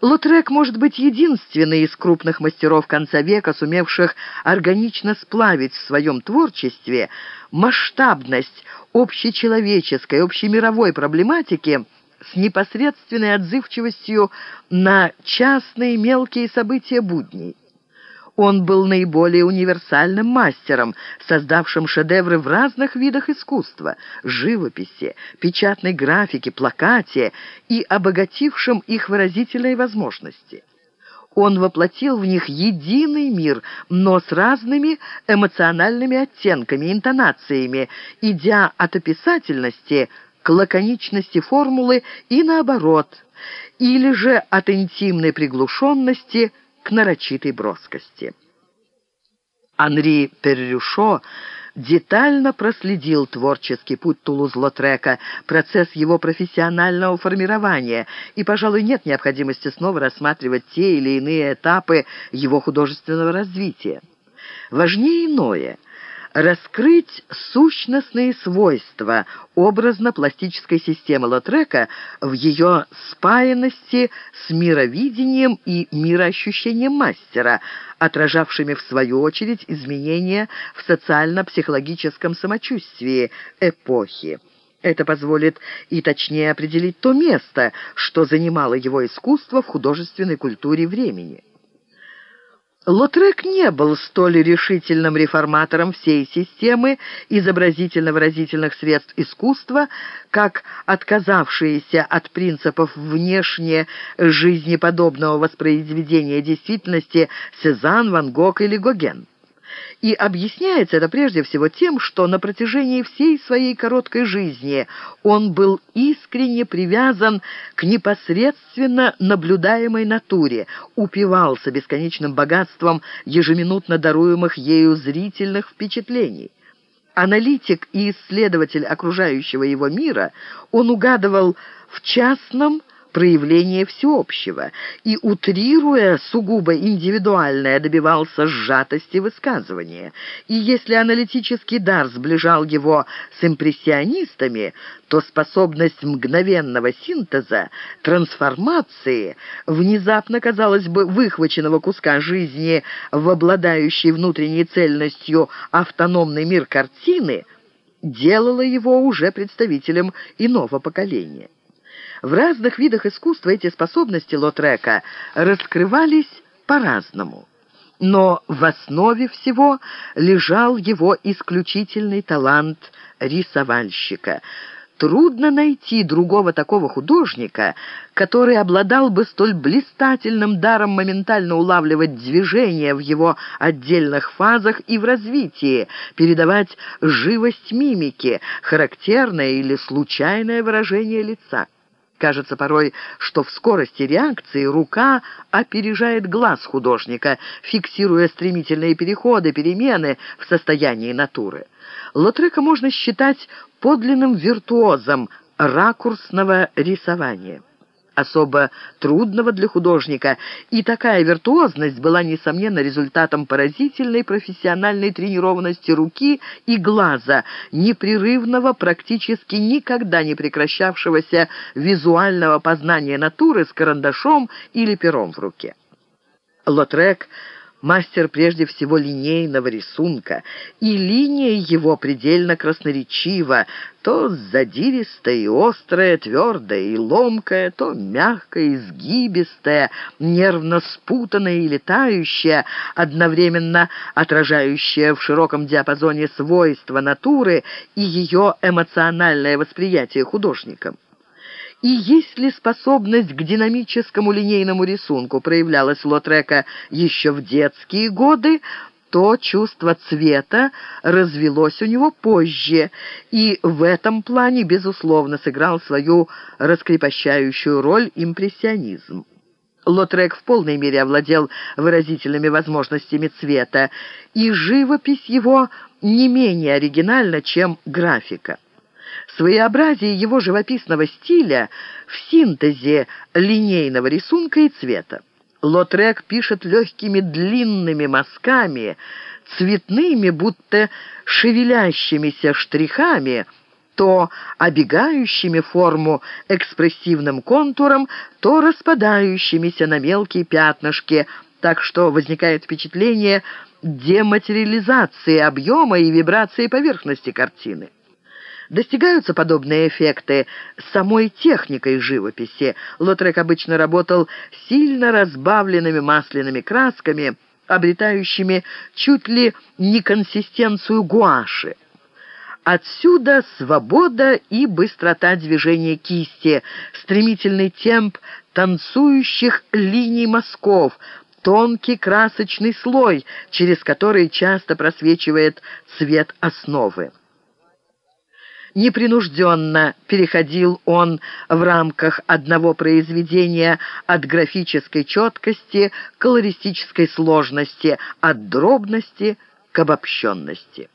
Лотрек может быть единственный из крупных мастеров конца века, сумевших органично сплавить в своем творчестве масштабность общечеловеческой, общемировой проблематики с непосредственной отзывчивостью на частные мелкие события будней. Он был наиболее универсальным мастером, создавшим шедевры в разных видах искусства – живописи, печатной графике, плакате и обогатившим их выразительные возможности. Он воплотил в них единый мир, но с разными эмоциональными оттенками, интонациями, идя от описательности к лаконичности формулы и наоборот, или же от интимной приглушенности – к нарочитой броскости. Анри Перрюшо детально проследил творческий путь Тулуз-Лотрека, процесс его профессионального формирования, и, пожалуй, нет необходимости снова рассматривать те или иные этапы его художественного развития. Важнее иное – раскрыть сущностные свойства образно-пластической системы Лотрека в ее спаянности с мировидением и мироощущением мастера, отражавшими в свою очередь изменения в социально-психологическом самочувствии эпохи. Это позволит и точнее определить то место, что занимало его искусство в художественной культуре времени. Лотрек не был столь решительным реформатором всей системы изобразительно-выразительных средств искусства, как отказавшиеся от принципов внешне жизнеподобного воспроизведения действительности Сезанн, Ван Гог или Гоген. И объясняется это прежде всего тем, что на протяжении всей своей короткой жизни он был искренне привязан к непосредственно наблюдаемой натуре, упивался бесконечным богатством ежеминутно даруемых ею зрительных впечатлений. Аналитик и исследователь окружающего его мира, он угадывал в частном, проявление всеобщего и, утрируя сугубо индивидуальное, добивался сжатости высказывания. И если аналитический дар сближал его с импрессионистами, то способность мгновенного синтеза, трансформации, внезапно, казалось бы, выхваченного куска жизни в обладающий внутренней цельностью автономный мир картины, делала его уже представителем иного поколения. В разных видах искусства эти способности Лотрека раскрывались по-разному. Но в основе всего лежал его исключительный талант рисовальщика. Трудно найти другого такого художника, который обладал бы столь блистательным даром моментально улавливать движения в его отдельных фазах и в развитии, передавать живость мимики, характерное или случайное выражение лица. Кажется порой, что в скорости реакции рука опережает глаз художника, фиксируя стремительные переходы, перемены в состоянии натуры. Лотрека можно считать подлинным виртуозом ракурсного рисования особо трудного для художника, и такая виртуозность была, несомненно, результатом поразительной профессиональной тренированности руки и глаза, непрерывного, практически никогда не прекращавшегося визуального познания натуры с карандашом или пером в руке. Лотрек мастер прежде всего линейного рисунка, и линия его предельно красноречива, то задиристая и острая, твердая и ломкая, то мягкая и сгибистая, нервно спутанная и летающая, одновременно отражающая в широком диапазоне свойства натуры и ее эмоциональное восприятие художником. И если способность к динамическому линейному рисунку проявлялась у Лотрека еще в детские годы, то чувство цвета развелось у него позже, и в этом плане, безусловно, сыграл свою раскрепощающую роль импрессионизм. Лотрек в полной мере овладел выразительными возможностями цвета, и живопись его не менее оригинальна, чем графика. Своеобразие его живописного стиля в синтезе линейного рисунка и цвета. Лотрек пишет легкими длинными мазками, цветными, будто шевелящимися штрихами, то обегающими форму экспрессивным контуром, то распадающимися на мелкие пятнышки, так что возникает впечатление дематериализации объема и вибрации поверхности картины. Достигаются подобные эффекты самой техникой живописи. Лотрек обычно работал сильно разбавленными масляными красками, обретающими чуть ли не консистенцию гуаши. Отсюда свобода и быстрота движения кисти, стремительный темп танцующих линий мазков, тонкий красочный слой, через который часто просвечивает цвет основы. Непринужденно переходил он в рамках одного произведения от графической четкости к колористической сложности, от дробности к обобщенности.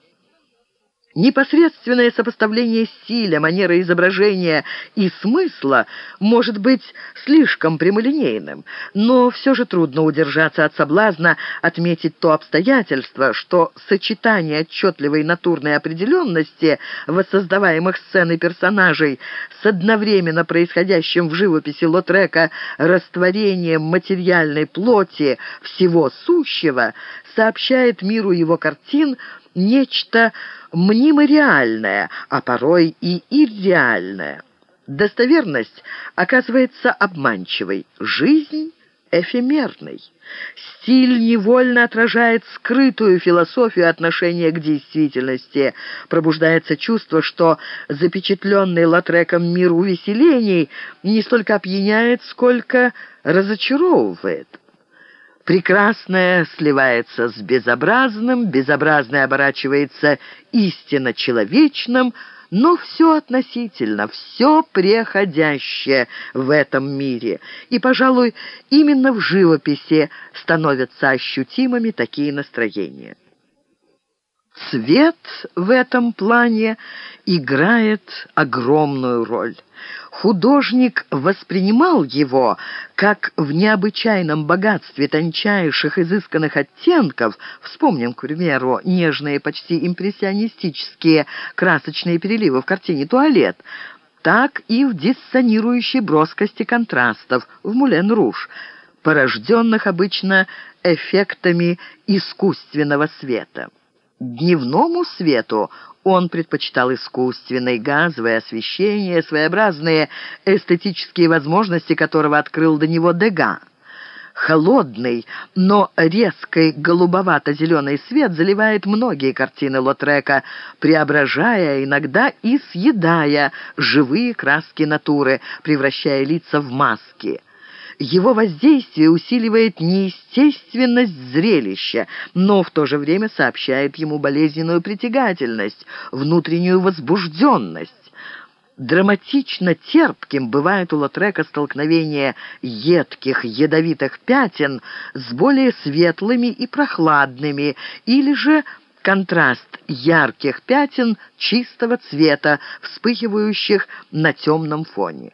Непосредственное сопоставление стиля, манеры изображения и смысла может быть слишком прямолинейным, но все же трудно удержаться от соблазна отметить то обстоятельство, что сочетание отчетливой натурной определенности воссоздаваемых сцен и персонажей с одновременно происходящим в живописи Лотрека растворением материальной плоти всего сущего сообщает миру его картин нечто мнимо реальное, а порой и ирреальное. Достоверность оказывается обманчивой, жизнь — эфемерной. Стиль невольно отражает скрытую философию отношения к действительности. Пробуждается чувство, что запечатленный Латреком мир увеселений не столько опьяняет, сколько разочаровывает. Прекрасное сливается с безобразным, безобразное оборачивается истинно человечным, но все относительно, все преходящее в этом мире. И, пожалуй, именно в живописи становятся ощутимыми такие настроения. Цвет в этом плане играет огромную роль. Художник воспринимал его как в необычайном богатстве тончайших изысканных оттенков, вспомним, к примеру, нежные, почти импрессионистические красочные переливы в картине «Туалет», так и в диссонирующей броскости контрастов в «Мулен-Руж», порожденных обычно эффектами искусственного света. Дневному свету он предпочитал искусственное газовое освещение, своеобразные эстетические возможности которого открыл до него Дега. Холодный, но резкий голубовато-зеленый свет заливает многие картины Лотрека, преображая, иногда и съедая живые краски натуры, превращая лица в маски. Его воздействие усиливает неестественность зрелища, но в то же время сообщает ему болезненную притягательность, внутреннюю возбужденность. Драматично терпким бывает у Лотрека столкновение едких, ядовитых пятен с более светлыми и прохладными, или же контраст ярких пятен чистого цвета, вспыхивающих на темном фоне.